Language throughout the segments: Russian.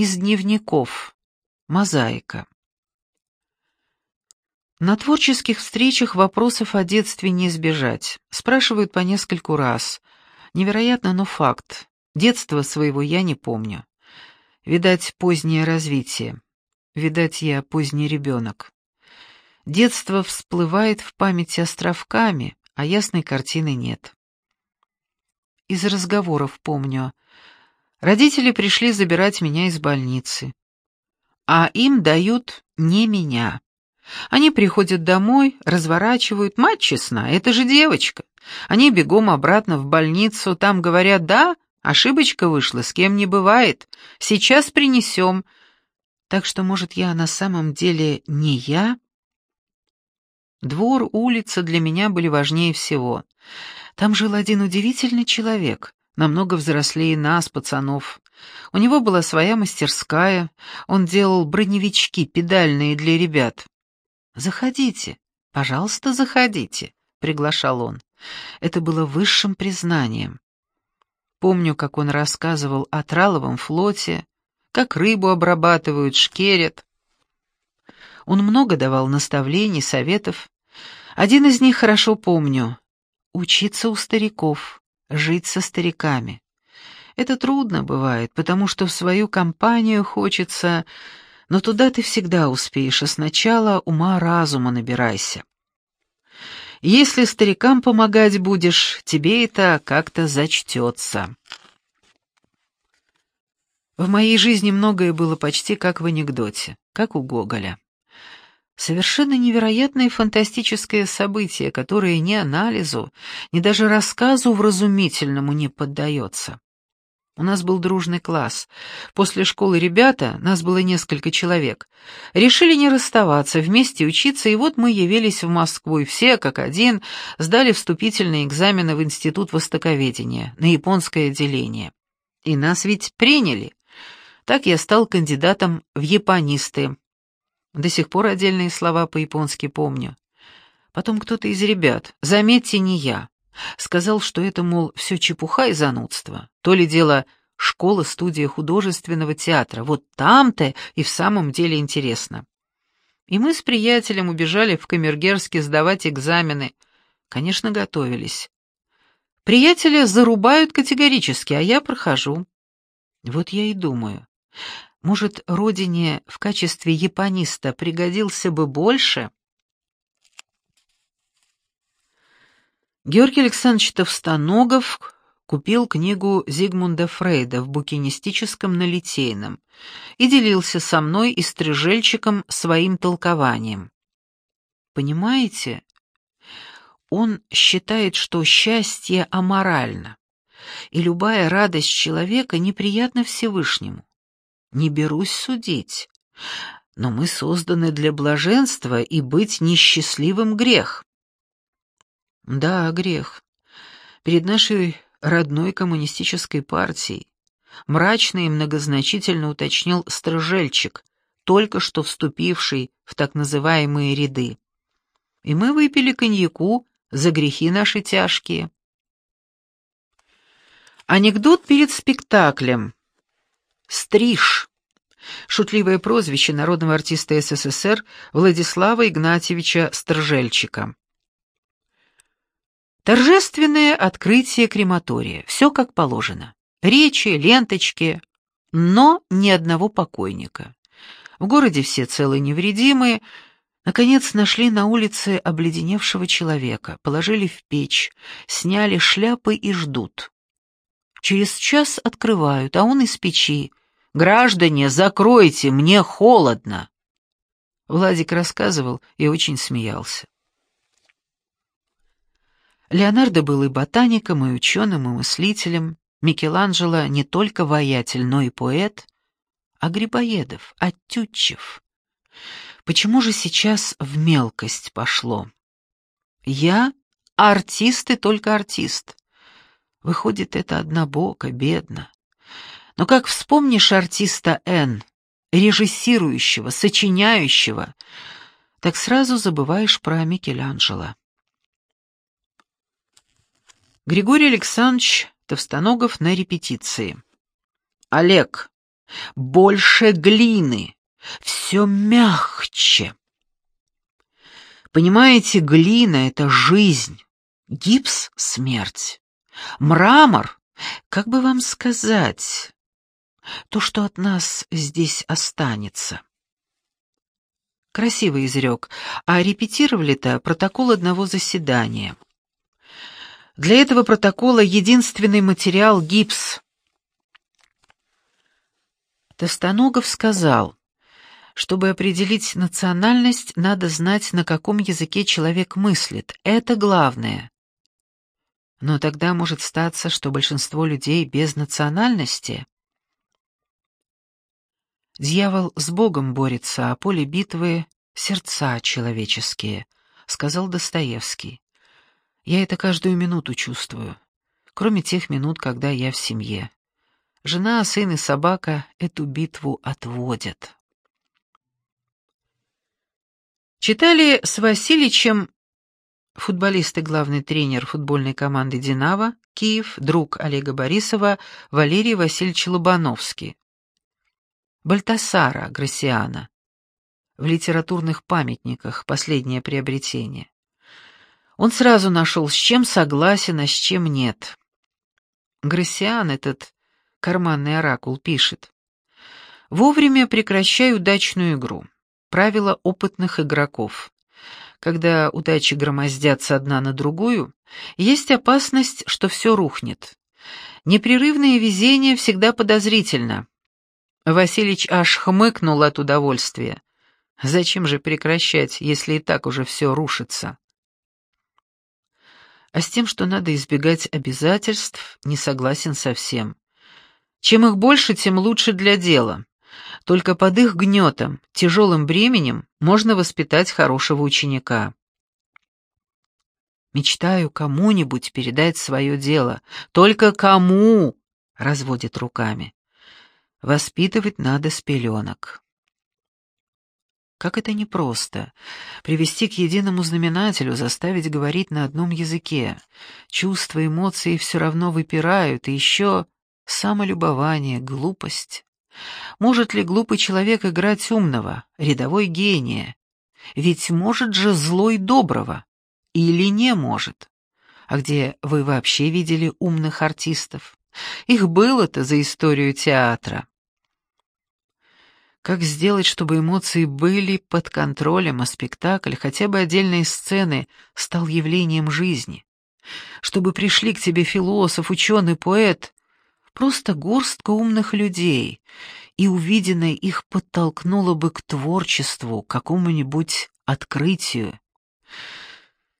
Из дневников. Мозаика. На творческих встречах вопросов о детстве не избежать. Спрашивают по нескольку раз. Невероятно, но факт. Детства своего я не помню. Видать, позднее развитие. Видать, я поздний ребенок. Детство всплывает в памяти островками, а ясной картины нет. Из разговоров помню. Родители пришли забирать меня из больницы. А им дают не меня. Они приходят домой, разворачивают, мать честна, это же девочка. Они бегом обратно в больницу, там говорят, да, ошибочка вышла, с кем не бывает, сейчас принесем. Так что, может, я на самом деле не я? Двор, улица для меня были важнее всего. Там жил один удивительный человек, намного взрослее нас, пацанов. У него была своя мастерская, он делал броневички педальные для ребят. «Заходите, пожалуйста, заходите», — приглашал он. Это было высшим признанием. Помню, как он рассказывал о траловом флоте, как рыбу обрабатывают, шкерят. Он много давал наставлений, советов. Один из них хорошо помню. Учиться у стариков, жить со стариками. Это трудно бывает, потому что в свою компанию хочется но туда ты всегда успеешь, а сначала ума-разума набирайся. Если старикам помогать будешь, тебе это как-то зачтется. В моей жизни многое было почти как в анекдоте, как у Гоголя. Совершенно невероятное фантастическое событие, которое ни анализу, ни даже рассказу вразумительному не поддается. У нас был дружный класс. После школы ребята, нас было несколько человек, решили не расставаться, вместе учиться, и вот мы явились в Москву, и все, как один, сдали вступительные экзамены в Институт Востоковедения, на японское отделение. И нас ведь приняли. Так я стал кандидатом в японисты. До сих пор отдельные слова по-японски помню. Потом кто-то из ребят, заметьте, не я, Сказал, что это, мол, все чепуха и занудство. То ли дело школа-студия художественного театра. Вот там-то и в самом деле интересно. И мы с приятелем убежали в Камергерске сдавать экзамены. Конечно, готовились. Приятеля зарубают категорически, а я прохожу. Вот я и думаю, может, родине в качестве япониста пригодился бы больше? Георгий Александрович Товстоногов купил книгу Зигмунда Фрейда в букинистическом на Литейном и делился со мной и стрижельчиком своим толкованием. Понимаете, он считает, что счастье аморально, и любая радость человека неприятна Всевышнему. Не берусь судить, но мы созданы для блаженства, и быть несчастливым грех. Да, грех. Перед нашей родной коммунистической партией мрачно и многозначительно уточнил Строжельчик, только что вступивший в так называемые ряды. И мы выпили коньяку за грехи наши тяжкие. Анекдот перед спектаклем. Стриж. Шутливое прозвище народного артиста СССР Владислава Игнатьевича Стржельчика. Торжественное открытие крематория. Все как положено. Речи, ленточки, но ни одного покойника. В городе все целые невредимые. Наконец нашли на улице обледеневшего человека, положили в печь, сняли шляпы и ждут. Через час открывают, а он из печи. «Граждане, закройте, мне холодно!» Владик рассказывал и очень смеялся. Леонардо был и ботаником, и ученым, и мыслителем. Микеланджело не только воятель, но и поэт. А Грибоедов, а Тютчев. Почему же сейчас в мелкость пошло? Я артист и только артист. Выходит, это однобоко, бедно. Но как вспомнишь артиста Н, режиссирующего, сочиняющего, так сразу забываешь про Микеланджело. Григорий Александрович Товстоногов на репетиции. «Олег, больше глины, все мягче. Понимаете, глина — это жизнь, гипс — смерть, мрамор, как бы вам сказать, то, что от нас здесь останется. Красивый изрек, а репетировали-то протокол одного заседания. Для этого протокола единственный материал — гипс. Тостаногов сказал, чтобы определить национальность, надо знать, на каком языке человек мыслит. Это главное. Но тогда может статься, что большинство людей без национальности. Дьявол с Богом борется, а поле битвы — сердца человеческие, — сказал Достоевский. Я это каждую минуту чувствую, кроме тех минут, когда я в семье. Жена, сын и собака эту битву отводят. Читали с Васильичем футболист и главный тренер футбольной команды «Динамо», Киев, друг Олега Борисова, Валерий Васильевич Лобановский. Бальтасара Грасиана. В литературных памятниках последнее приобретение. Он сразу нашел, с чем согласен, а с чем нет. Грасиан этот карманный оракул пишет. «Вовремя прекращай удачную игру. Правило опытных игроков. Когда удачи громоздятся одна на другую, есть опасность, что все рухнет. Непрерывное везение всегда подозрительно. Василич аж хмыкнул от удовольствия. Зачем же прекращать, если и так уже все рушится? А с тем, что надо избегать обязательств, не согласен совсем. Чем их больше, тем лучше для дела. Только под их гнетом, тяжелым бременем можно воспитать хорошего ученика. Мечтаю кому-нибудь передать свое дело. Только кому? Разводит руками. Воспитывать надо с пеленок. Как это непросто — привести к единому знаменателю, заставить говорить на одном языке. Чувства, эмоции все равно выпирают, и еще самолюбование, глупость. Может ли глупый человек играть умного, рядовой гения? Ведь может же злой доброго. Или не может? А где вы вообще видели умных артистов? Их было-то за историю театра. Как сделать, чтобы эмоции были под контролем, а спектакль, хотя бы отдельные сцены, стал явлением жизни? Чтобы пришли к тебе философ, ученый, поэт, просто горстка умных людей, и увиденное их подтолкнуло бы к творчеству, какому-нибудь открытию.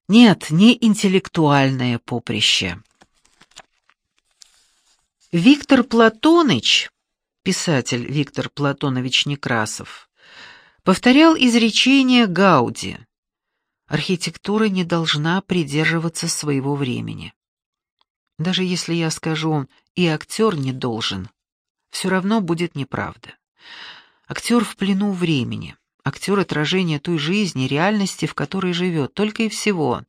Нет, не интеллектуальное поприще. Виктор Платоныч писатель Виктор Платонович Некрасов, повторял изречение Гауди «Архитектура не должна придерживаться своего времени». Даже если я скажу «и актер не должен», все равно будет неправда. Актер в плену времени, актер — отражение той жизни, реальности, в которой живет, только и всего.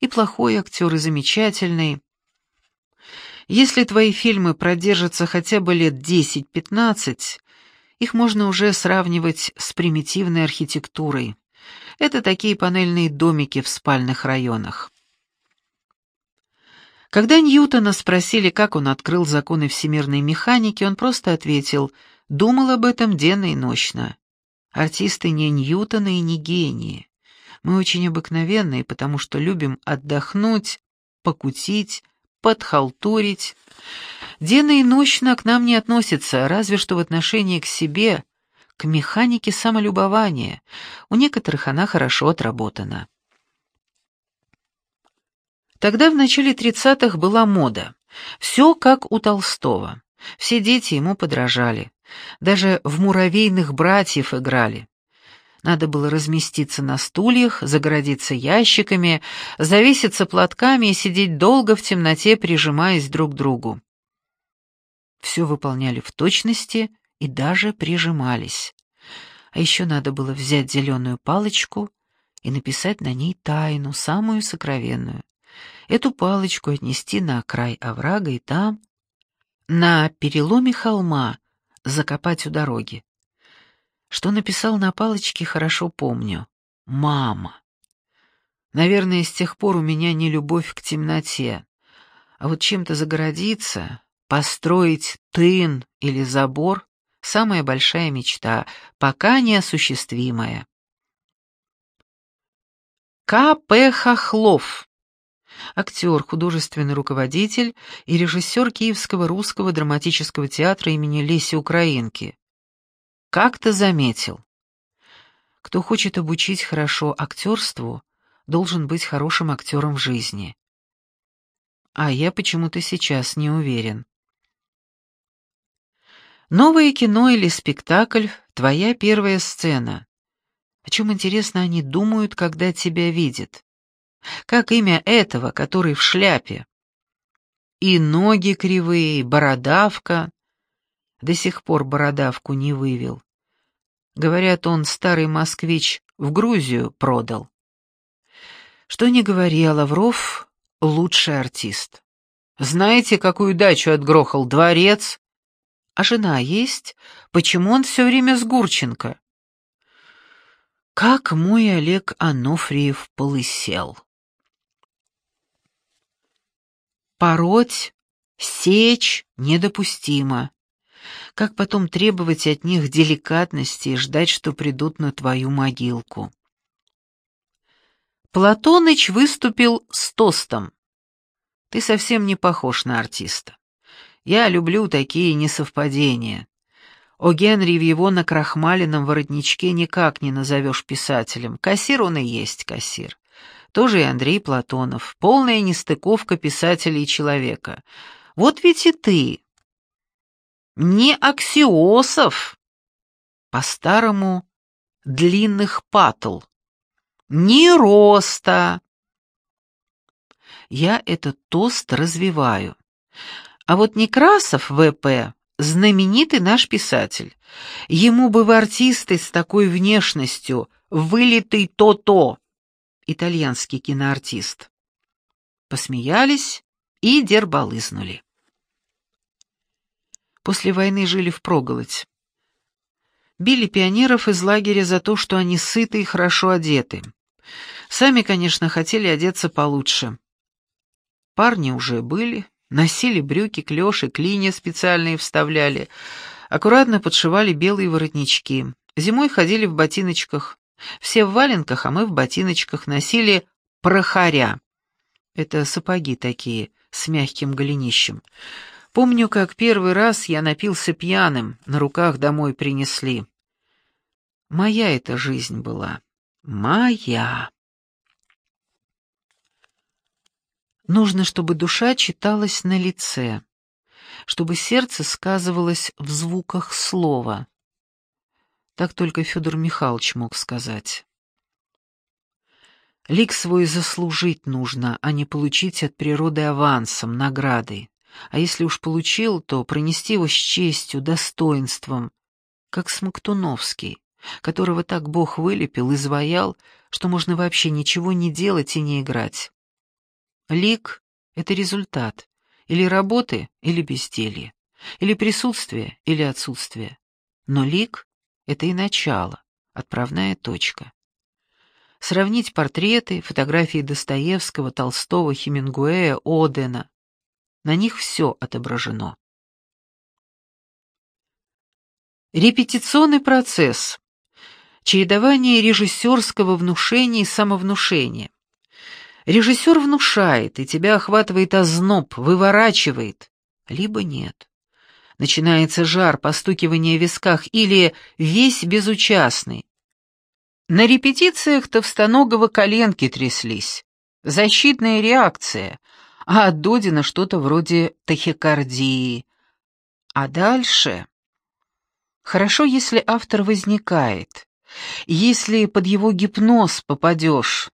И плохой актер, и замечательный, если твои фильмы продержатся хотя бы лет 10-15, их можно уже сравнивать с примитивной архитектурой. Это такие панельные домики в спальных районах. Когда Ньютона спросили, как он открыл законы всемирной механики, он просто ответил «думал об этом денно и ночно». Артисты не Ньютона и не гении. Мы очень обыкновенные, потому что любим отдохнуть, покутить, подхалтурить. Денно и ночно к нам не относится, разве что в отношении к себе, к механике самолюбования. У некоторых она хорошо отработана. Тогда в начале тридцатых была мода. Все как у Толстого. Все дети ему подражали. Даже в «Муравейных братьев» играли. Надо было разместиться на стульях, загородиться ящиками, завеситься платками и сидеть долго в темноте, прижимаясь друг к другу. Все выполняли в точности и даже прижимались. А еще надо было взять зеленую палочку и написать на ней тайну, самую сокровенную. Эту палочку отнести на край оврага и там, на переломе холма, закопать у дороги. Что написал на палочке, хорошо помню. «Мама». Наверное, с тех пор у меня не любовь к темноте. А вот чем-то загородиться, построить тын или забор — самая большая мечта, пока неосуществимая. К.П. Хохлов актер, художественный руководитель и режиссер Киевского русского драматического театра имени Леси Украинки. Как-то заметил, кто хочет обучить хорошо актерству, должен быть хорошим актером в жизни. А я почему-то сейчас не уверен. Новое кино или спектакль — твоя первая сцена. О чем, интересно, они думают, когда тебя видят? Как имя этого, который в шляпе? И ноги кривые, и бородавка. До сих пор бородавку не вывел. Говорят, он старый москвич в Грузию продал. Что ни говори, Лавров — лучший артист. Знаете, какую дачу отгрохал дворец? А жена есть? Почему он все время с Гурченко? Как мой Олег Анофриев полысел. Пороть, сечь недопустимо. Как потом требовать от них деликатности и ждать, что придут на твою могилку? Платоныч выступил с тостом. Ты совсем не похож на артиста. Я люблю такие несовпадения. О Генри в его накрахмаленном воротничке никак не назовешь писателем. Кассир он и есть кассир. Тоже и Андрей Платонов. Полная нестыковка писателя и человека. Вот ведь и ты. Не Аксиосов. По-старому длинных патл. Ни роста. Я этот тост развиваю. А вот Некрасов В.П. знаменитый наш писатель. Ему бы в артисты с такой внешностью, вылитый то-то итальянский киноартист. Посмеялись и дербалызнули. После войны жили впроголодь. Били пионеров из лагеря за то, что они сыты и хорошо одеты. Сами, конечно, хотели одеться получше. Парни уже были, носили брюки, клёши, клинья специальные вставляли, аккуратно подшивали белые воротнички. Зимой ходили в ботиночках, все в валенках, а мы в ботиночках носили прохаря. Это сапоги такие, с мягким голенищем. Помню, как первый раз я напился пьяным, на руках домой принесли. Моя эта жизнь была. Моя. Нужно, чтобы душа читалась на лице, чтобы сердце сказывалось в звуках слова. Так только Федор Михайлович мог сказать. Лик свой заслужить нужно, а не получить от природы авансом, наградой. А если уж получил, то пронести его с честью, достоинством, как Смоктуновский, которого так Бог вылепил, и изваял, что можно вообще ничего не делать и не играть. Лик — это результат, или работы, или безделья, или присутствие, или отсутствие. Но лик это и начало, отправная точка. Сравнить портреты, фотографии Достоевского, Толстого, Хемингуэя, Одена. На них все отображено. Репетиционный процесс. Чередование режиссерского внушения и самовнушения. Режиссер внушает, и тебя охватывает озноб, выворачивает, либо нет. Начинается жар, постукивание в висках или весь безучастный. На репетициях Товстоногого коленки тряслись. Защитная реакция, а от Додина что-то вроде тахикардии. А дальше... Хорошо, если автор возникает, если под его гипноз попадешь.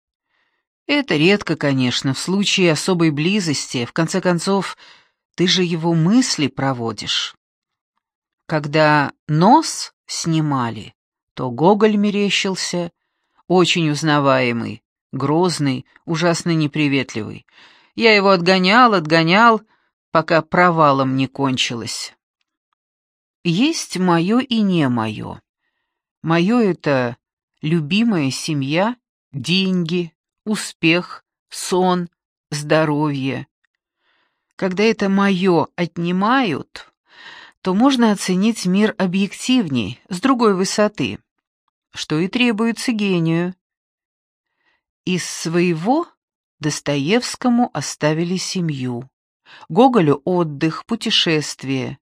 Это редко, конечно, в случае особой близости, в конце концов, ты же его мысли проводишь. Когда нос снимали, то Гоголь мерещился, очень узнаваемый, грозный, ужасно неприветливый. Я его отгонял, отгонял, пока провалом не кончилось. есть мое и не мое. Мое — это любимая семья, деньги, успех, сон, здоровье. Когда это мое отнимают, то можно оценить мир объективней, с другой высоты, что и требуется гению. Из своего Достоевскому оставили семью, Гоголю отдых, путешествие.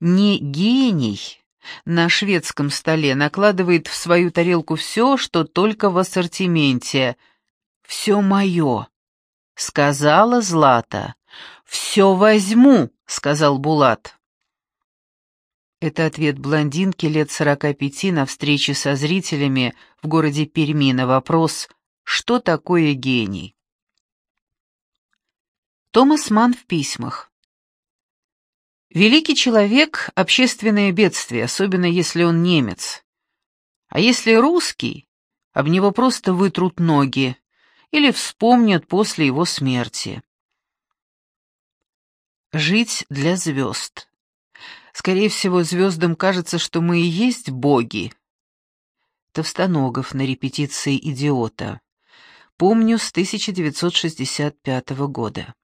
Не гений на шведском столе накладывает в свою тарелку все, что только в ассортименте. «Все мое», — сказала Злата. «Все возьму», — сказал Булат. Это ответ блондинки лет сорока пяти на встрече со зрителями в городе Перми на вопрос «Что такое гений?». Томас Ман в письмах. Великий человек — общественное бедствие, особенно если он немец. А если русский, об него просто вытрут ноги или вспомнят после его смерти. Жить для звезд. Скорее всего, звездам кажется, что мы и есть боги. Товстоногов на репетиции «Идиота». Помню с 1965 года.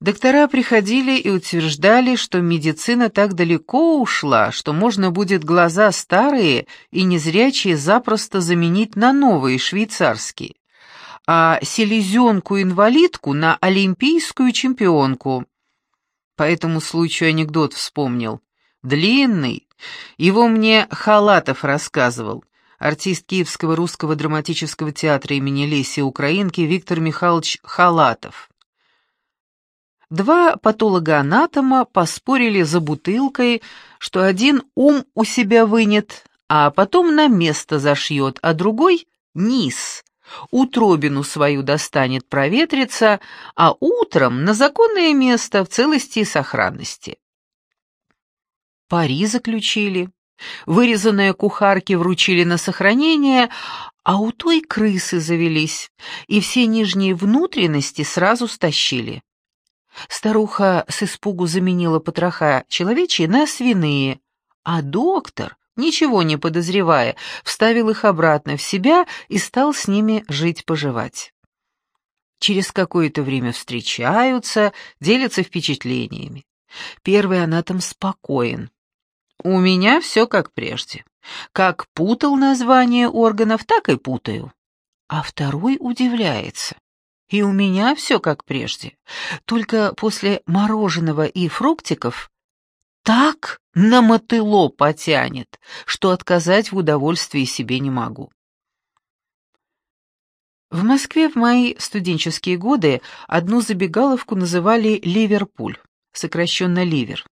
Доктора приходили и утверждали, что медицина так далеко ушла, что можно будет глаза старые и незрячие запросто заменить на новые швейцарские, а селезенку-инвалидку на олимпийскую чемпионку. По этому случаю анекдот вспомнил. Длинный. Его мне Халатов рассказывал. Артист Киевского русского драматического театра имени Леси Украинки Виктор Михайлович Халатов. Два патологоанатома поспорили за бутылкой, что один ум у себя вынет, а потом на место зашьет, а другой — низ. Утробину свою достанет проветриться, а утром на законное место в целости и сохранности. Пари заключили, вырезанные кухарки вручили на сохранение, а у той крысы завелись, и все нижние внутренности сразу стащили. Старуха с испугу заменила потроха человечьи на свиные, а доктор, ничего не подозревая, вставил их обратно в себя и стал с ними жить-поживать. Через какое-то время встречаются, делятся впечатлениями. Первый анатом спокоен. У меня все как прежде. Как путал название органов, так и путаю. А второй удивляется. И у меня все как прежде. Только после мороженого и фруктиков так на мотыло потянет, что отказать в удовольствии себе не могу. В Москве в мои студенческие годы одну забегаловку называли «Ливерпуль», сокращенно «Ливер».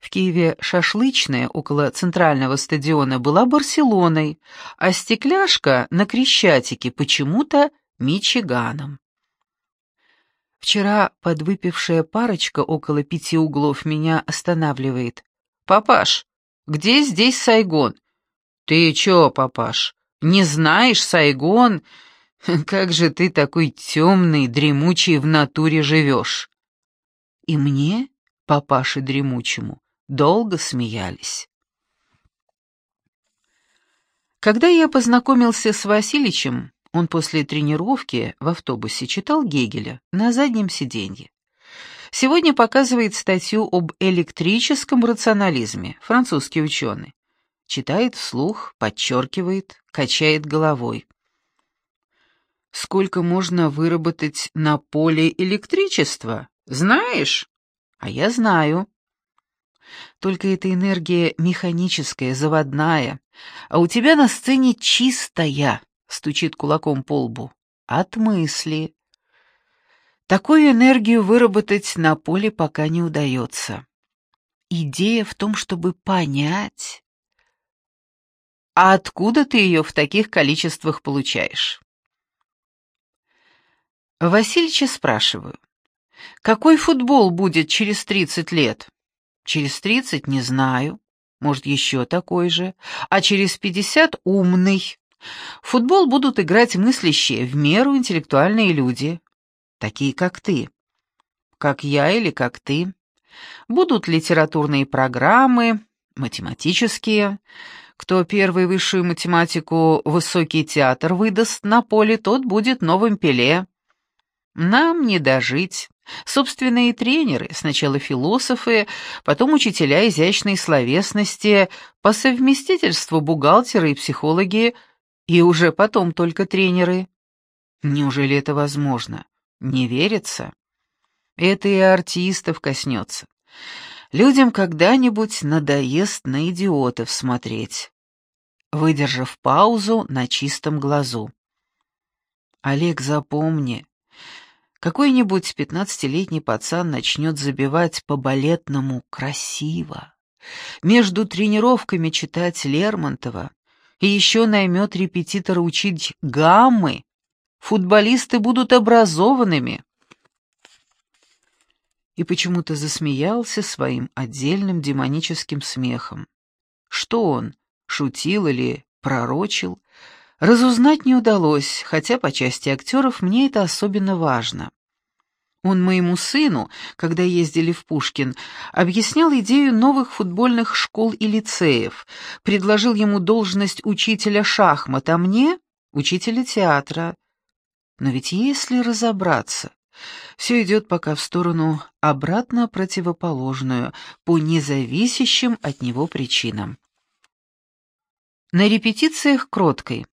В Киеве шашлычная около центрального стадиона была Барселоной, а стекляшка на Крещатике почему-то Мичиганом. Вчера подвыпившая парочка около пяти углов меня останавливает. «Папаш, где здесь Сайгон?» «Ты чё, папаш, не знаешь Сайгон? Как же ты такой темный, дремучий в натуре живешь?» И мне, папаше дремучему, долго смеялись. Когда я познакомился с Васильичем, он после тренировки в автобусе читал Гегеля на заднем сиденье. Сегодня показывает статью об электрическом рационализме, французский ученый. Читает вслух, подчеркивает, качает головой. Сколько можно выработать на поле электричества? Знаешь? А я знаю. Только эта энергия механическая, заводная, а у тебя на сцене чистая стучит кулаком по лбу. От мысли. Такую энергию выработать на поле пока не удается. Идея в том, чтобы понять. А откуда ты ее в таких количествах получаешь? Васильича спрашиваю. Какой футбол будет через 30 лет? Через 30 не знаю. Может, еще такой же. А через 50 умный. Футбол будут играть мыслящие, в меру интеллектуальные люди, такие как ты. Как я или как ты. Будут литературные программы, математические. Кто первый высшую математику высокий театр выдаст на поле, тот будет новым Пеле. Нам не дожить. Собственные тренеры, сначала философы, потом учителя изящной словесности, по совместительству бухгалтеры и психологи, и уже потом только тренеры. Неужели это возможно? Не верится? Это и артистов коснется. Людям когда-нибудь надоест на идиотов смотреть. Выдержав паузу на чистом глазу. Олег, запомни, какой-нибудь пятнадцатилетний пацан начнет забивать по-балетному красиво, между тренировками читать Лермонтова и еще наймет репетитора учить гаммы, футболисты будут образованными. И почему-то засмеялся своим отдельным демоническим смехом. Что он, шутил или пророчил, разузнать не удалось, хотя по части актеров мне это особенно важно. Он моему сыну, когда ездили в Пушкин, объяснял идею новых футбольных школ и лицеев, предложил ему должность учителя шахмат, а мне — учителя театра. Но ведь если разобраться, все идет пока в сторону обратно противоположную, по независящим от него причинам. На репетициях кроткой.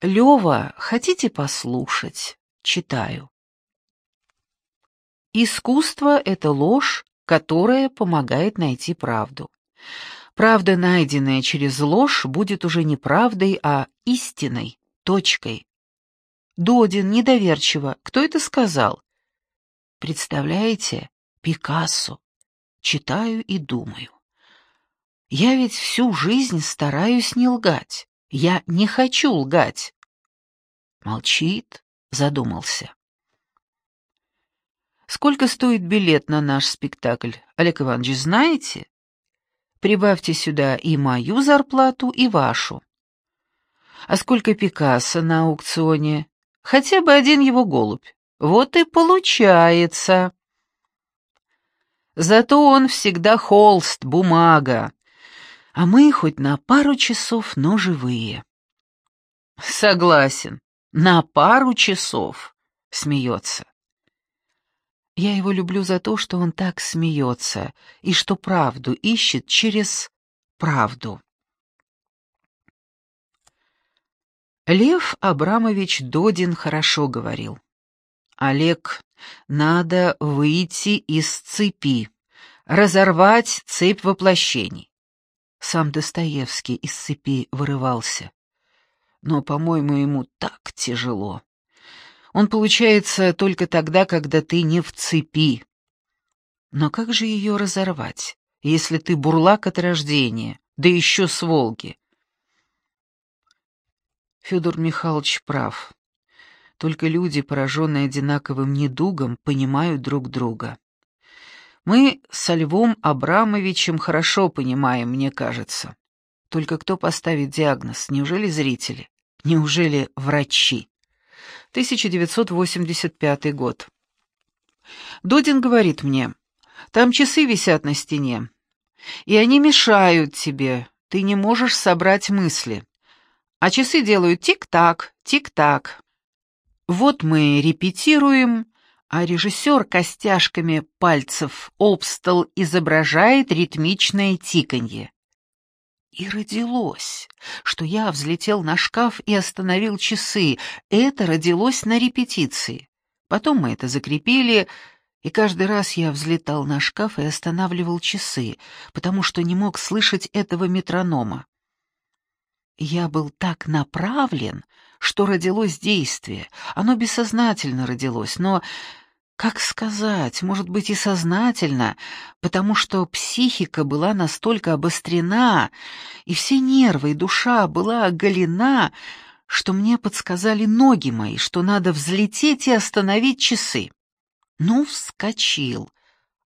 «Лёва, хотите послушать?» Читаю. Искусство — это ложь, которая помогает найти правду. Правда, найденная через ложь, будет уже не правдой, а истиной, точкой. Додин, недоверчиво. Кто это сказал? Представляете, Пикассо. Читаю и думаю. Я ведь всю жизнь стараюсь не лгать. Я не хочу лгать. Молчит, задумался. Сколько стоит билет на наш спектакль, Олег Иванович, знаете? Прибавьте сюда и мою зарплату, и вашу. А сколько Пикассо на аукционе? Хотя бы один его голубь. Вот и получается. Зато он всегда холст, бумага. А мы хоть на пару часов, но живые. Согласен, на пару часов, смеется. Я его люблю за то, что он так смеется, и что правду ищет через правду. Лев Абрамович Додин хорошо говорил. «Олег, надо выйти из цепи, разорвать цепь воплощений». Сам Достоевский из цепи вырывался. Но, по-моему, ему так тяжело. Он получается только тогда, когда ты не в цепи. Но как же ее разорвать, если ты бурлак от рождения, да еще с Волги? Федор Михайлович прав. Только люди, пораженные одинаковым недугом, понимают друг друга. Мы со Львом Абрамовичем хорошо понимаем, мне кажется. Только кто поставит диагноз? Неужели зрители? Неужели врачи? 1985 год. Додин говорит мне, там часы висят на стене, и они мешают тебе, ты не можешь собрать мысли. А часы делают тик-так, тик-так. Вот мы репетируем, а режиссер костяшками пальцев обстал изображает ритмичное тиканье. И родилось, что я взлетел на шкаф и остановил часы. Это родилось на репетиции. Потом мы это закрепили, и каждый раз я взлетал на шкаф и останавливал часы, потому что не мог слышать этого метронома. Я был так направлен, что родилось действие. Оно бессознательно родилось, но как сказать, может быть и сознательно, потому что психика была настолько обострена, и все нервы и душа была оголена, что мне подсказали ноги мои, что надо взлететь и остановить часы. Ну, вскочил.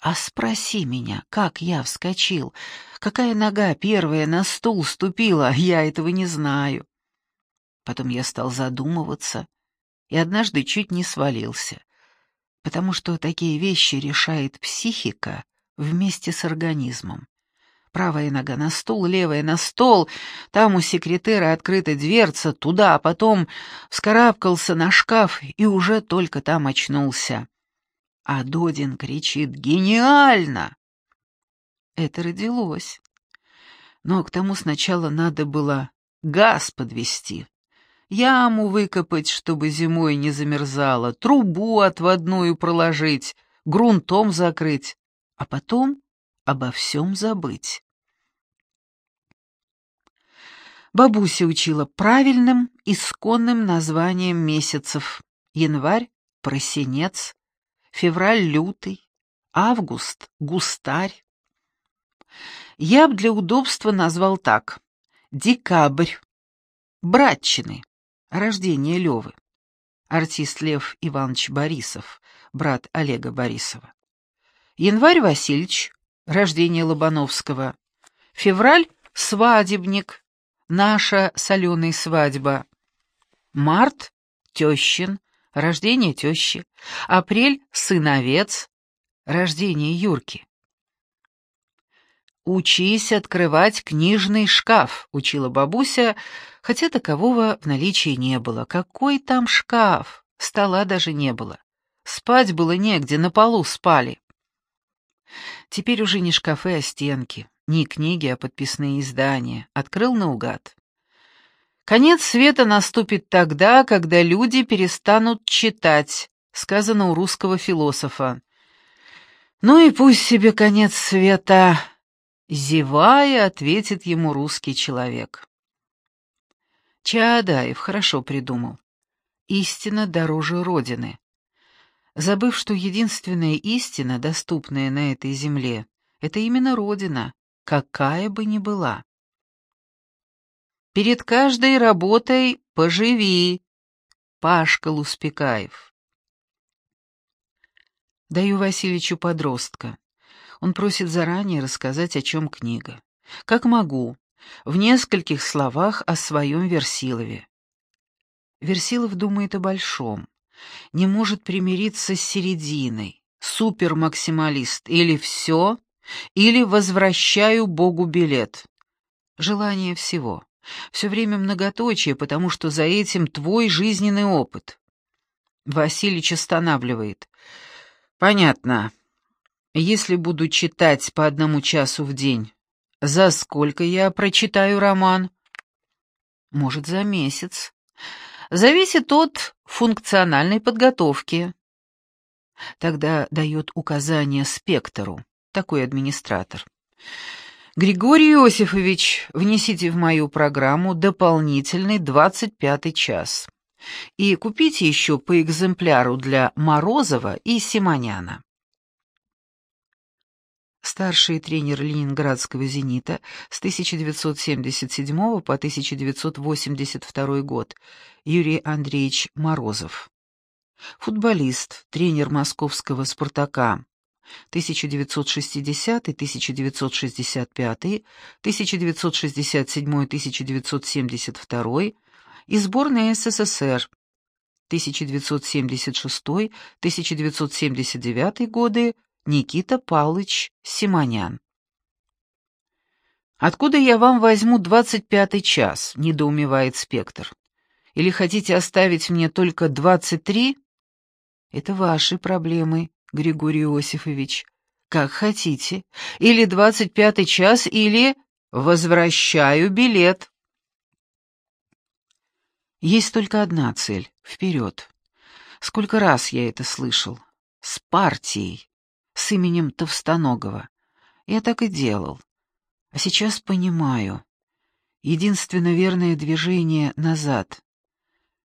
А спроси меня, как я вскочил? Какая нога первая на стул ступила? Я этого не знаю. Потом я стал задумываться и однажды чуть не свалился. Потому что такие вещи решает психика вместе с организмом. Правая нога на стул, левая на стол. Там у секретера открыта дверца, туда, а потом вскарабкался на шкаф и уже только там очнулся. А Додин кричит «Гениально!» Это родилось. Но к тому сначала надо было газ подвести, яму выкопать, чтобы зимой не замерзало, трубу отводную проложить, грунтом закрыть, а потом обо всем забыть. Бабуся учила правильным, исконным названием месяцев. Январь — просенец, февраль — лютый, август — густарь. Я б для удобства назвал так. Декабрь. Братчины. Рождение Левы. Артист Лев Иванович Борисов, брат Олега Борисова. Январь Васильевич. Рождение Лобановского. Февраль — свадебник. Наша соленая свадьба. Март — тещин. Рождение тещи. Апрель — сыновец. Рождение Юрки. «Учись открывать книжный шкаф», — учила бабуся, хотя такового в наличии не было. Какой там шкаф? Стола даже не было. Спать было негде, на полу спали. Теперь уже не шкафы, а стенки, не книги, а подписные издания. Открыл наугад. Конец света наступит тогда, когда люди перестанут читать, сказано у русского философа. Ну и пусть себе конец света, зевая, ответит ему русский человек. Чаадаев хорошо придумал. Истина дороже Родины. Забыв, что единственная истина, доступная на этой земле, это именно Родина, какая бы ни была. Перед каждой работой поживи. Пашка Луспекаев. Даю Васильевичу подростка. Он просит заранее рассказать, о чем книга. Как могу, в нескольких словах о своем Версилове. Версилов думает о большом, не может примириться с серединой, супермаксималист, или все, или возвращаю Богу билет. Желание всего. Все время многоточие, потому что за этим твой жизненный опыт. Василич останавливает. Понятно. Если буду читать по одному часу в день, за сколько я прочитаю роман? Может, за месяц. Зависит от функциональной подготовки. Тогда дает указание спектру, такой администратор. Григорий Иосифович, внесите в мою программу дополнительный 25 час. И купите еще по экземпляру для Морозова и Симоняна. Старший тренер Ленинградского «Зенита» с 1977 по 1982 год Юрий Андреевич Морозов. Футболист, тренер московского «Спартака» 1960-1965, 1967-1972 и сборная СССР 1976-1979 годы Никита Павлович Симонян. «Откуда я вам возьму двадцать пятый час?» — недоумевает спектр. «Или хотите оставить мне только двадцать три?» «Это ваши проблемы, Григорий Иосифович. Как хотите. Или двадцать пятый час, или возвращаю билет». Есть только одна цель — вперед. Сколько раз я это слышал. С партией с именем Товстоногова. Я так и делал. А сейчас понимаю. Единственно верное движение назад.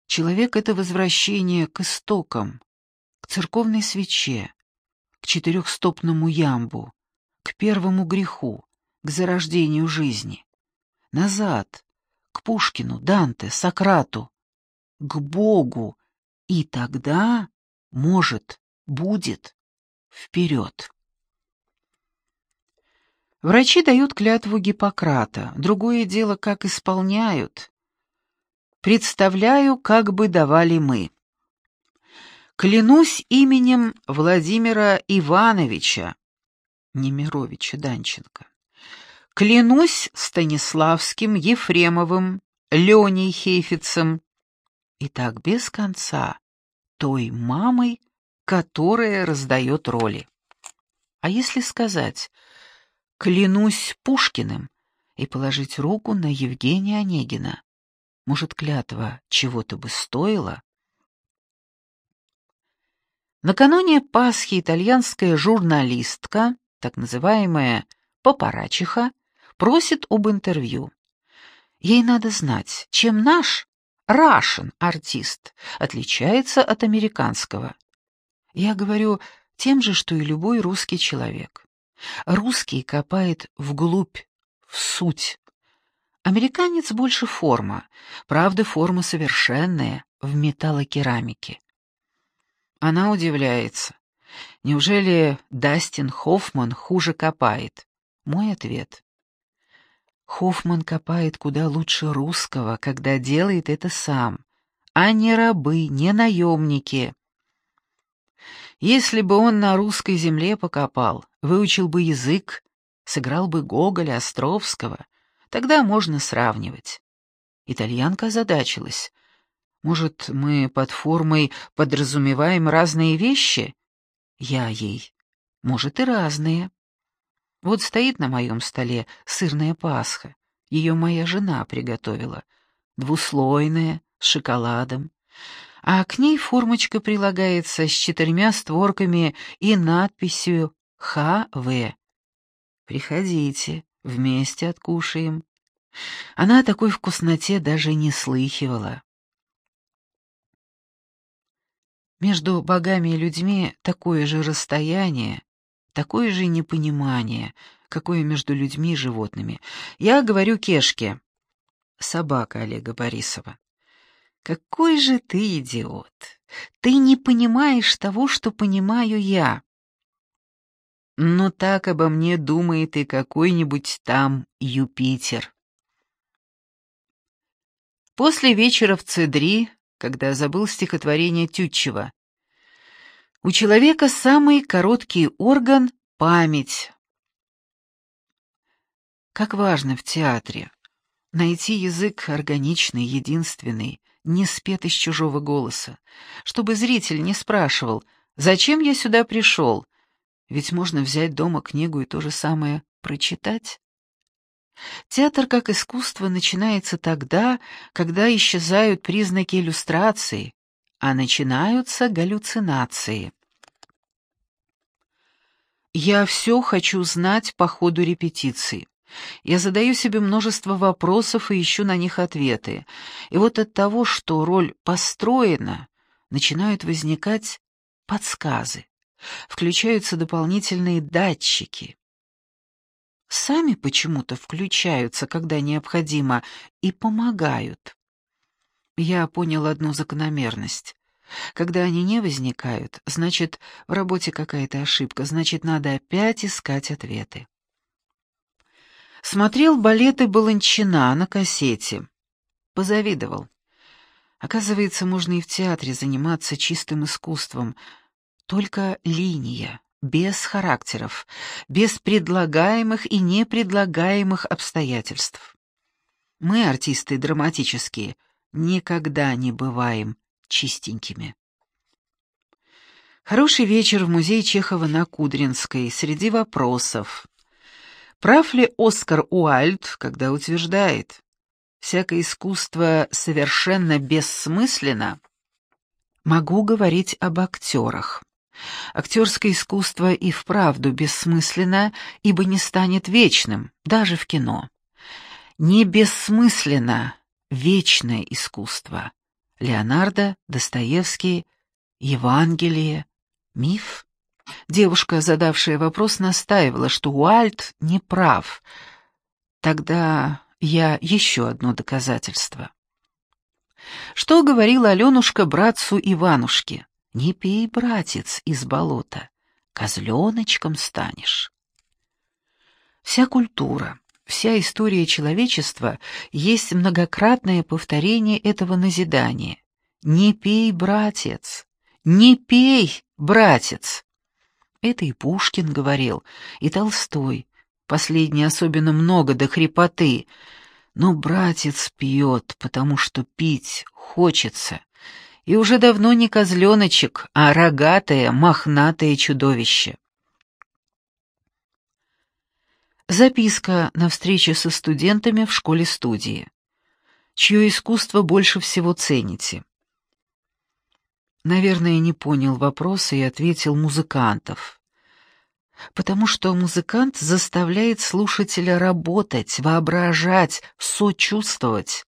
Человек — это возвращение к истокам, к церковной свече, к четырехстопному ямбу, к первому греху, к зарождению жизни. Назад, к Пушкину, Данте, Сократу, к Богу. И тогда, может, будет Вперед! Врачи дают клятву Гиппократа, другое дело, как исполняют. Представляю, как бы давали мы. Клянусь именем Владимира Ивановича, Немировича Данченко. Клянусь Станиславским, Ефремовым, Леней Хейфицем. И так без конца, той мамой, которая раздает роли. А если сказать «клянусь Пушкиным» и положить руку на Евгения Онегина, может, клятва чего-то бы стоила? Накануне Пасхи итальянская журналистка, так называемая «папарачиха», просит об интервью. Ей надо знать, чем наш, Russian артист, отличается от американского. Я говорю тем же, что и любой русский человек. Русский копает вглубь, в суть. Американец больше форма, правда, форма совершенная, в металлокерамике. Она удивляется. Неужели Дастин Хоффман хуже копает? Мой ответ. Хоффман копает куда лучше русского, когда делает это сам, а не рабы, не наемники. Если бы он на русской земле покопал, выучил бы язык, сыграл бы Гоголя, Островского, тогда можно сравнивать. Итальянка озадачилась. Может, мы под формой подразумеваем разные вещи? Я ей. Может, и разные. Вот стоит на моем столе сырная пасха. Ее моя жена приготовила. Двуслойная, с шоколадом а к ней формочка прилагается с четырьмя створками и надписью «ХВ». Приходите, вместе откушаем. Она о такой вкусноте даже не слыхивала. Между богами и людьми такое же расстояние, такое же непонимание, какое между людьми и животными. Я говорю Кешке, собака Олега Борисова. Какой же ты идиот! Ты не понимаешь того, что понимаю я. Но так обо мне думает и какой-нибудь там Юпитер. После вечера в Цедри, когда забыл стихотворение Тютчева, у человека самый короткий орган — память. Как важно в театре найти язык органичный, единственный, не спет из чужого голоса, чтобы зритель не спрашивал, зачем я сюда пришел, ведь можно взять дома книгу и то же самое прочитать. Театр как искусство начинается тогда, когда исчезают признаки иллюстрации, а начинаются галлюцинации. Я все хочу знать по ходу репетиции. Я задаю себе множество вопросов и ищу на них ответы. И вот от того, что роль построена, начинают возникать подсказы, включаются дополнительные датчики. Сами почему-то включаются, когда необходимо, и помогают. Я понял одну закономерность. Когда они не возникают, значит, в работе какая-то ошибка, значит, надо опять искать ответы. Смотрел балеты Баланчина на кассете. Позавидовал. Оказывается, можно и в театре заниматься чистым искусством. Только линия, без характеров, без предлагаемых и непредлагаемых обстоятельств. Мы, артисты драматические, никогда не бываем чистенькими. Хороший вечер в музее Чехова на Кудринской, среди вопросов. Прав ли Оскар Уальд, когда утверждает, «Всякое искусство совершенно бессмысленно»? Могу говорить об актерах. Актерское искусство и вправду бессмысленно, ибо не станет вечным, даже в кино. Не бессмысленно вечное искусство. Леонардо, Достоевский, Евангелие, миф. Девушка, задавшая вопрос, настаивала, что Уальт не прав. Тогда я еще одно доказательство. Что говорила Аленушка братцу Иванушке? «Не пей, братец, из болота, козленочком станешь». Вся культура, вся история человечества есть многократное повторение этого назидания. «Не пей, братец, «Не пей, братец!» Это и Пушкин говорил, и Толстой. Последний особенно много до хрипоты. Но братец пьет, потому что пить хочется. И уже давно не козленочек, а рогатое, мохнатое чудовище. Записка на встрече со студентами в школе-студии. Чье искусство больше всего цените? Наверное, не понял вопроса и ответил музыкантов. Потому что музыкант заставляет слушателя работать, воображать, сочувствовать.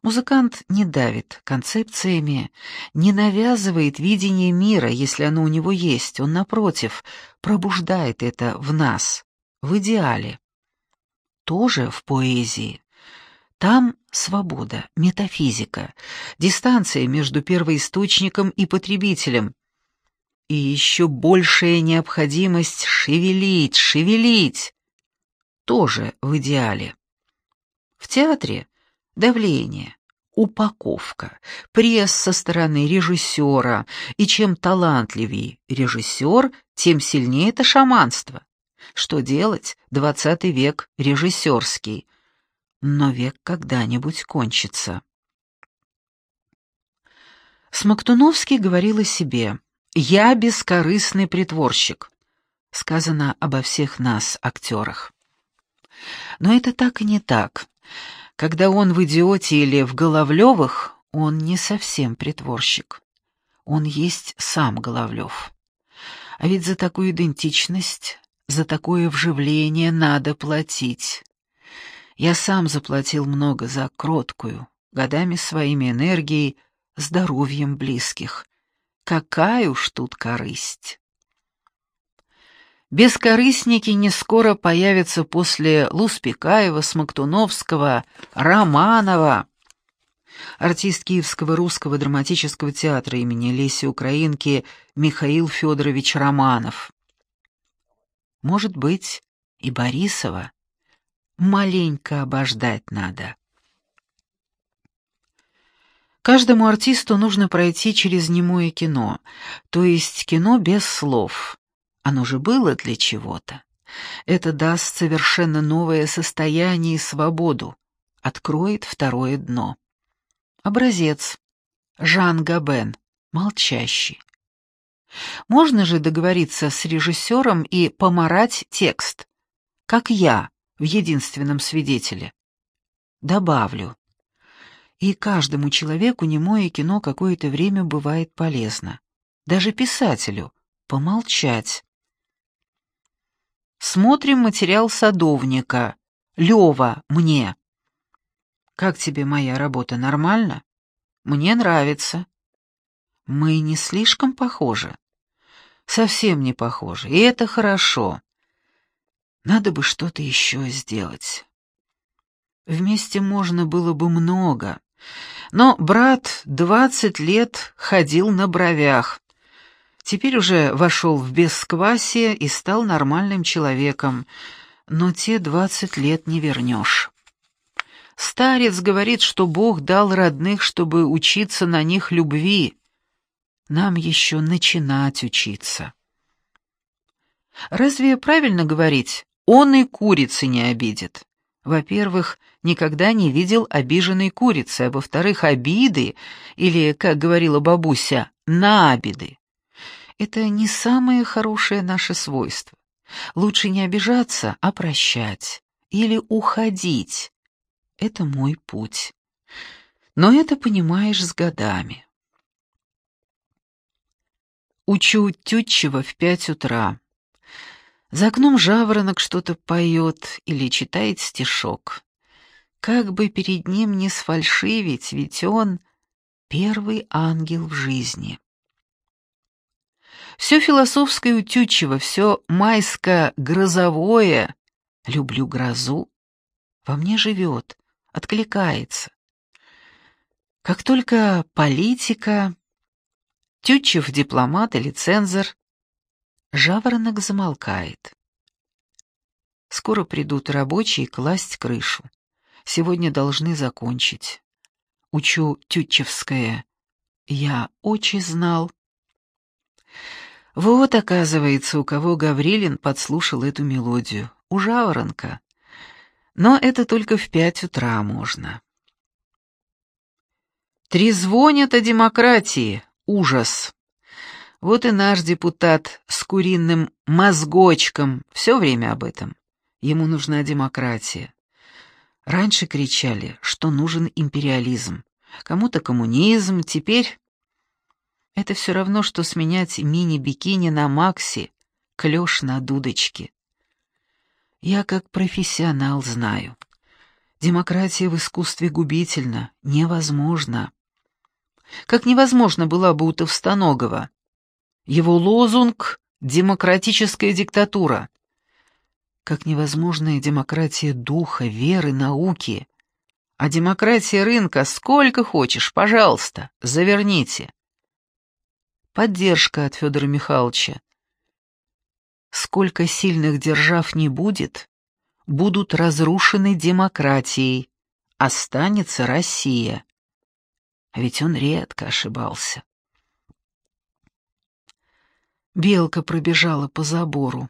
Музыкант не давит концепциями, не навязывает видение мира, если оно у него есть. Он, напротив, пробуждает это в нас, в идеале. Тоже в поэзии. Там свобода, метафизика, дистанция между первоисточником и потребителем. И еще большая необходимость шевелить, шевелить. Тоже в идеале. В театре давление, упаковка, пресс со стороны режиссера, и чем талантливее режиссер, тем сильнее это шаманство. Что делать? Двадцатый век режиссерский — но век когда-нибудь кончится. Смоктуновский говорил о себе «Я бескорыстный притворщик», сказано обо всех нас, актерах. Но это так и не так. Когда он в «Идиоте» или в «Головлевых», он не совсем притворщик. Он есть сам Головлев. А ведь за такую идентичность, за такое вживление надо платить. Я сам заплатил много за кроткую, годами своими энергией, здоровьем близких. Какая уж тут корысть! Бескорыстники не скоро появятся после Луспекаева, Смоктуновского, Романова. Артист Киевского русского драматического театра имени Леси Украинки Михаил Федорович Романов. Может быть, и Борисова маленько обождать надо. Каждому артисту нужно пройти через немое кино, то есть кино без слов. Оно же было для чего-то. Это даст совершенно новое состояние и свободу, откроет второе дно. Образец. Жан Габен, молчащий. Можно же договориться с режиссером и помарать текст, как я, в единственном свидетеле. Добавлю. И каждому человеку немое кино какое-то время бывает полезно. Даже писателю помолчать. Смотрим материал садовника. Лёва, мне. Как тебе моя работа, нормально? Мне нравится. Мы не слишком похожи. Совсем не похожи, и это хорошо. Надо бы что-то еще сделать. Вместе можно было бы много, но брат двадцать лет ходил на бровях. Теперь уже вошел в бесквасие и стал нормальным человеком, но те двадцать лет не вернешь. Старец говорит, что Бог дал родных, чтобы учиться на них любви. Нам еще начинать учиться. Разве правильно говорить он и курицы не обидит. Во-первых, никогда не видел обиженной курицы, а во-вторых, обиды, или, как говорила бабуся, на обиды. Это не самое хорошее наше свойство. Лучше не обижаться, а прощать. Или уходить. Это мой путь. Но это понимаешь с годами. Учу Тютчева в пять утра. За окном жаворонок что-то поет или читает стишок. Как бы перед ним не сфальшивить, ведь он — первый ангел в жизни. Все философское утючево, все майско-грозовое, люблю грозу, во мне живет, откликается. Как только политика, Тютчев дипломат или цензор, Жаворонок замолкает. Скоро придут рабочие класть крышу. Сегодня должны закончить. Учу Тютчевское. Я очень знал. Вот, оказывается, у кого Гаврилин подслушал эту мелодию. У Жаворонка. Но это только в пять утра можно. Трезвонят о демократии. Ужас. Вот и наш депутат с куриным мозгочком все время об этом. Ему нужна демократия. Раньше кричали, что нужен империализм. Кому-то коммунизм, теперь... Это все равно, что сменять мини-бикини на макси, клеш на дудочке. Я как профессионал знаю. Демократия в искусстве губительна, невозможно. Как невозможно была бы у Товстоногова. Его лозунг — демократическая диктатура. Как невозможная демократия духа, веры, науки. А демократия рынка сколько хочешь, пожалуйста, заверните. Поддержка от Федора Михайловича. Сколько сильных держав не будет, будут разрушены демократией, останется Россия. А ведь он редко ошибался. Белка пробежала по забору.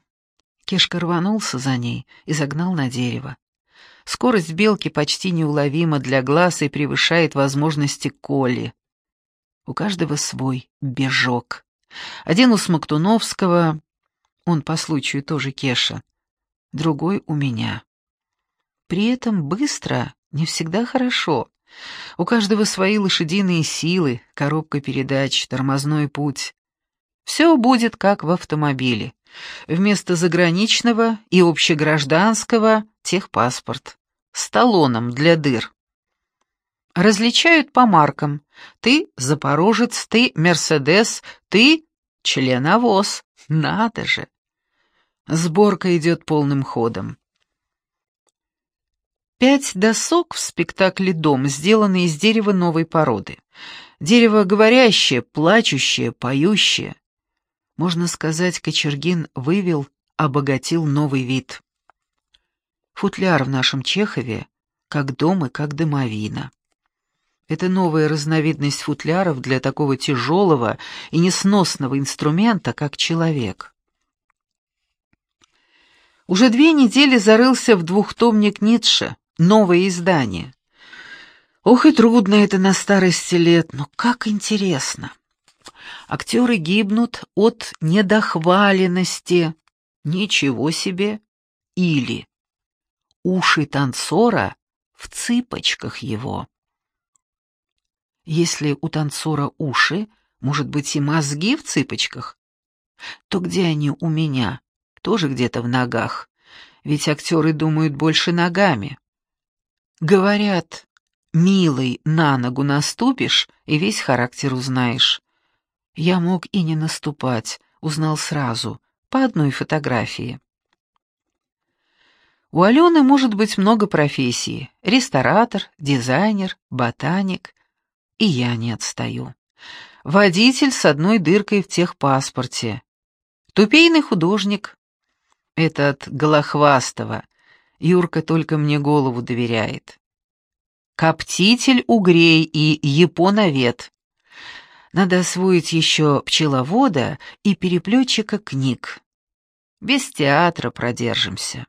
Кешка рванулся за ней и загнал на дерево. Скорость белки почти неуловима для глаз и превышает возможности Коли. У каждого свой бежок. Один у Смоктуновского, он по случаю тоже Кеша, другой у меня. При этом быстро не всегда хорошо. У каждого свои лошадиные силы, коробка передач, тормозной путь. Все будет как в автомобиле. Вместо заграничного и общегражданского — техпаспорт. С талоном для дыр. Различают по маркам. Ты — запорожец, ты — мерседес, ты — членовоз. Надо же! Сборка идет полным ходом. Пять досок в спектакле «Дом» сделаны из дерева новой породы. Дерево говорящее, плачущее, поющее. Можно сказать, Кочергин вывел, обогатил новый вид. Футляр в нашем Чехове как дом и как домовина. Это новая разновидность футляров для такого тяжелого и несносного инструмента, как человек. Уже две недели зарылся в двухтомник Ницше, новое издание. Ох и трудно это на старости лет, но как интересно. Актеры гибнут от недохваленности. Ничего себе. Или уши танцора в цыпочках его. Если у танцора уши, может быть, и мозги в цыпочках, то где они у меня? Тоже где-то в ногах. Ведь актеры думают больше ногами. Говорят, милый, на ногу наступишь, и весь характер узнаешь. Я мог и не наступать, узнал сразу, по одной фотографии. У Алены может быть много профессий. Ресторатор, дизайнер, ботаник. И я не отстаю. Водитель с одной дыркой в техпаспорте. Тупейный художник. Этот Голохвастова. Юрка только мне голову доверяет. Коптитель угрей и японовед. Надо освоить еще пчеловода и переплетчика книг. Без театра продержимся.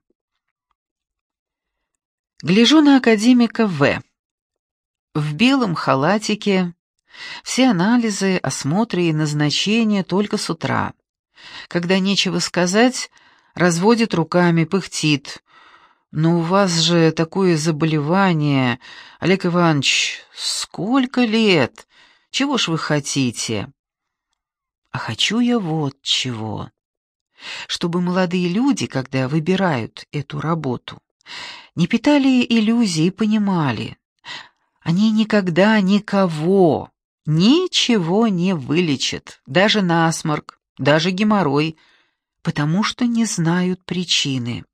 Гляжу на академика В. В белом халатике. Все анализы, осмотры и назначения только с утра. Когда нечего сказать, разводит руками, пыхтит. «Но у вас же такое заболевание, Олег Иванович, сколько лет? Чего ж вы хотите?» «А хочу я вот чего. Чтобы молодые люди, когда выбирают эту работу, не питали иллюзий и понимали, они никогда никого, ничего не вылечат, даже насморк, даже геморрой, потому что не знают причины.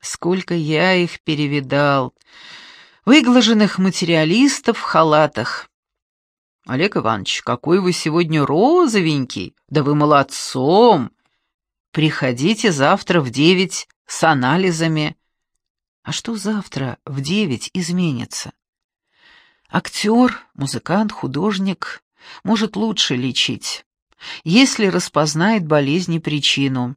Сколько я их перевидал, выглаженных материалистов в халатах. Олег Иванович, какой вы сегодня розовенький, да вы молодцом. Приходите завтра в девять с анализами. А что завтра в девять изменится? Актер, музыкант, художник может лучше лечить. если распознает болезни причину.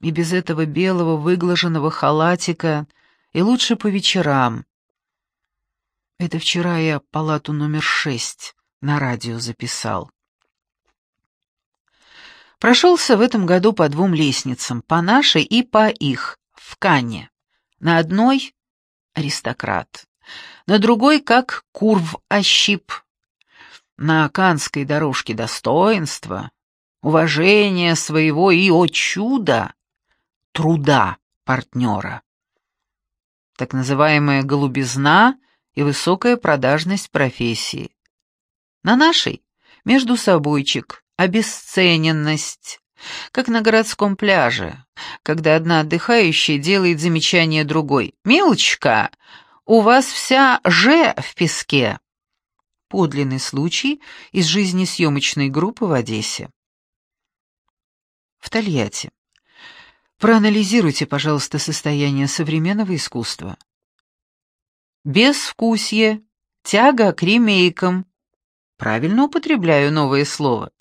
И без этого белого выглаженного халатика, и лучше по вечерам. Это вчера я палату номер шесть на радио записал. Прошелся в этом году по двум лестницам, по нашей и по их, в Кане. На одной — аристократ, на другой — как курв-ощип. На канской дорожке достоинства, уважения своего и, о чудо, труда партнера. Так называемая голубизна и высокая продажность профессии. На нашей — между собойчик, обесцененность, как на городском пляже, когда одна отдыхающая делает замечание другой. «Милочка, у вас вся «Ж» в песке». Подлинный случай из жизни съемочной группы в Одессе. В Тольятти. Проанализируйте, пожалуйста, состояние современного искусства. Безвкусье, тяга к ремейкам. Правильно употребляю новое слово.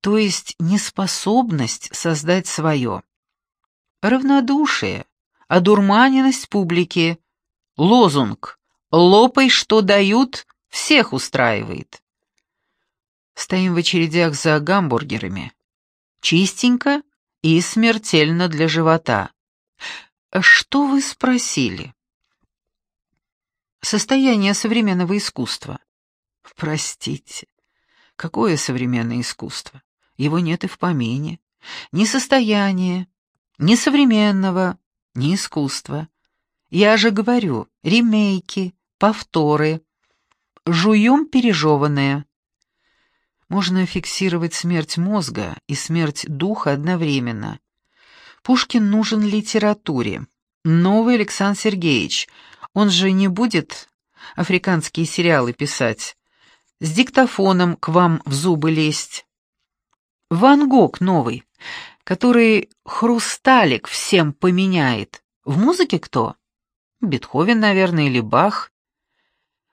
То есть неспособность создать свое. Равнодушие, одурманенность публики, лозунг «Лопай, что дают, всех устраивает». Стоим в очередях за гамбургерами. Чистенько и смертельно для живота. Что вы спросили? Состояние современного искусства. Простите, Какое современное искусство? Его нет и в помине. Ни состояния, ни современного, ни искусства. Я же говорю, ремейки, повторы. Жуем пережеванное. Можно фиксировать смерть мозга и смерть духа одновременно. Пушкин нужен литературе. Новый Александр Сергеевич, он же не будет африканские сериалы писать, с диктофоном к вам в зубы лезть. Ван Гог новый, который хрусталик всем поменяет. В музыке кто? Бетховен, наверное, или Бах.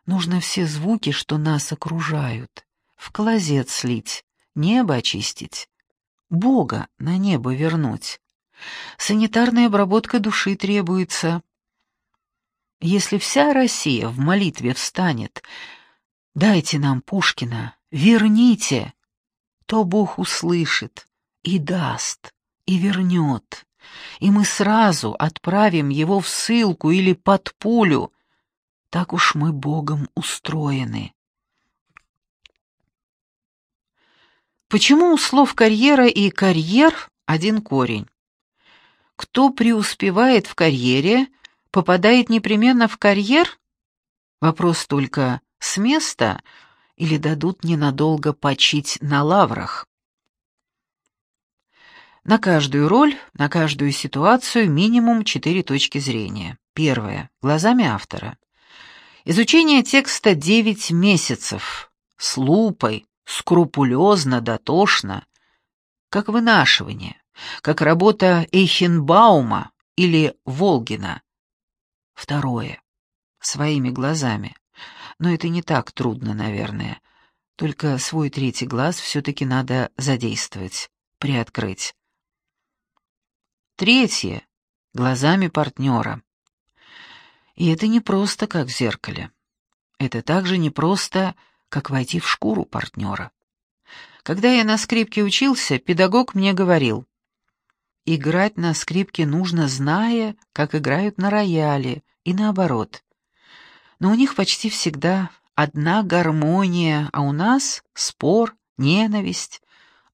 Нужно все звуки, что нас окружают, в клозет слить, небо очистить, Бога на небо вернуть. Санитарная обработка души требуется. Если вся Россия в молитве встанет, Дайте нам Пушкина, верните, то Бог услышит и даст, и вернет, и мы сразу отправим его в ссылку или под пулю. Так уж мы Богом устроены. Почему у слов «карьера» и «карьер» один корень? Кто преуспевает в карьере, попадает непременно в карьер? Вопрос только, с места или дадут ненадолго почить на лаврах. На каждую роль, на каждую ситуацию минимум четыре точки зрения. Первое. Глазами автора. Изучение текста девять месяцев. С лупой, скрупулезно, дотошно. Как вынашивание, как работа Эйхенбаума или Волгина. Второе. Своими глазами но это не так трудно, наверное. Только свой третий глаз все-таки надо задействовать, приоткрыть. Третье — глазами партнера. И это не просто как в зеркале. Это также не просто, как войти в шкуру партнера. Когда я на скрипке учился, педагог мне говорил, играть на скрипке нужно, зная, как играют на рояле, и наоборот но у них почти всегда одна гармония, а у нас спор, ненависть,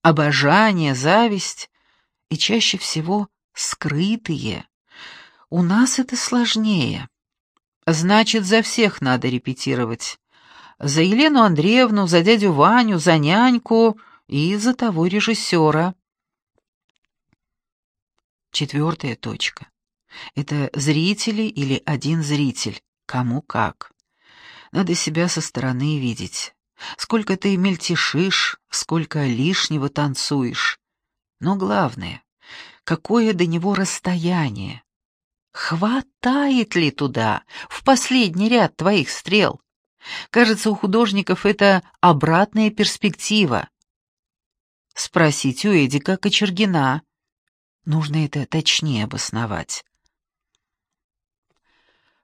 обожание, зависть и чаще всего скрытые. У нас это сложнее. Значит, за всех надо репетировать. За Елену Андреевну, за дядю Ваню, за няньку и за того режиссера. Четвертая точка. Это зрители или один зритель. Кому как. Надо себя со стороны видеть. Сколько ты мельтешишь, сколько лишнего танцуешь. Но главное, какое до него расстояние. Хватает ли туда, в последний ряд твоих стрел? Кажется, у художников это обратная перспектива. спросить у Эдика Кочергина. Нужно это точнее обосновать.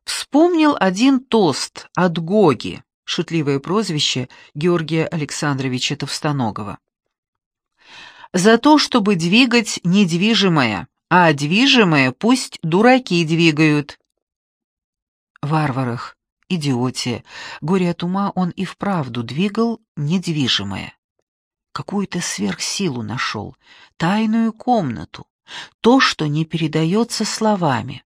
Вспомнил один тост от Гоги, шутливое прозвище Георгия Александровича Товстоногова. «За то, чтобы двигать недвижимое, а движимое пусть дураки двигают». Варварах, идиоте, горе от ума он и вправду двигал недвижимое. Какую-то сверхсилу нашел, тайную комнату, то, что не передается словами.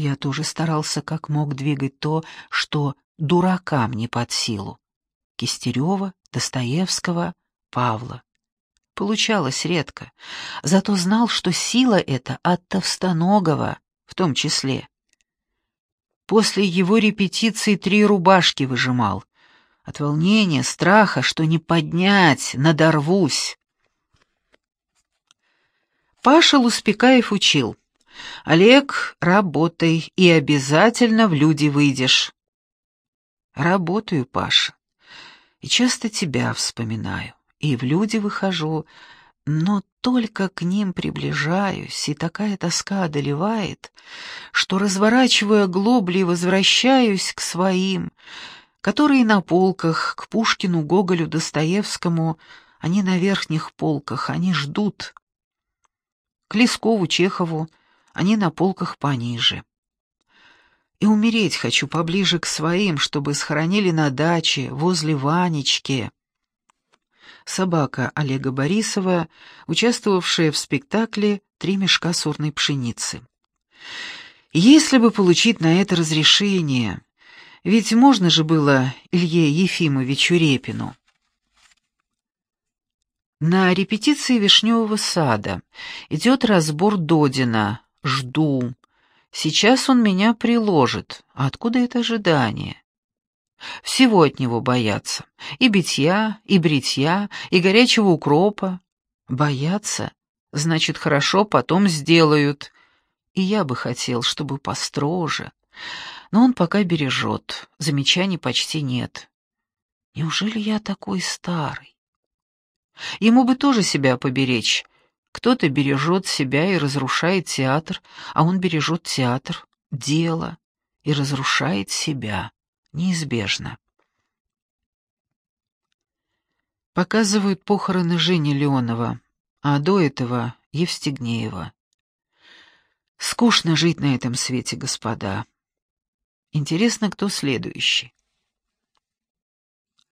Я тоже старался как мог двигать то, что дуракам не под силу. Кистерева, Достоевского, Павла. Получалось редко, зато знал, что сила эта от Товстоногова в том числе. После его репетиции три рубашки выжимал. От волнения, страха, что не поднять, надорвусь. Паша Луспекаев учил. «Олег, работай, и обязательно в люди выйдешь». Работаю, Паша, и часто тебя вспоминаю, и в люди выхожу, но только к ним приближаюсь, и такая тоска одолевает, что, разворачивая глобли, возвращаюсь к своим, которые на полках, к Пушкину, Гоголю, Достоевскому, они на верхних полках, они ждут. К Лескову, Чехову, они на полках пониже. И умереть хочу поближе к своим, чтобы схоронили на даче, возле Ванечки. Собака Олега Борисова, участвовавшая в спектакле «Три мешка сорной пшеницы». Если бы получить на это разрешение, ведь можно же было Илье Ефимовичу Репину. На репетиции «Вишневого сада» идет разбор Додина «Жду», Сейчас он меня приложит. А откуда это ожидание? Всего от него боятся. И битья, и бритья, и горячего укропа. Боятся, значит, хорошо потом сделают. И я бы хотел, чтобы построже. Но он пока бережет, замечаний почти нет. Неужели я такой старый? Ему бы тоже себя поберечь, кто-то бережет себя и разрушает театр, а он бережет театр, дело и разрушает себя. Неизбежно. Показывают похороны Жени Леонова, а до этого Евстигнеева. Скучно жить на этом свете, господа. Интересно, кто следующий.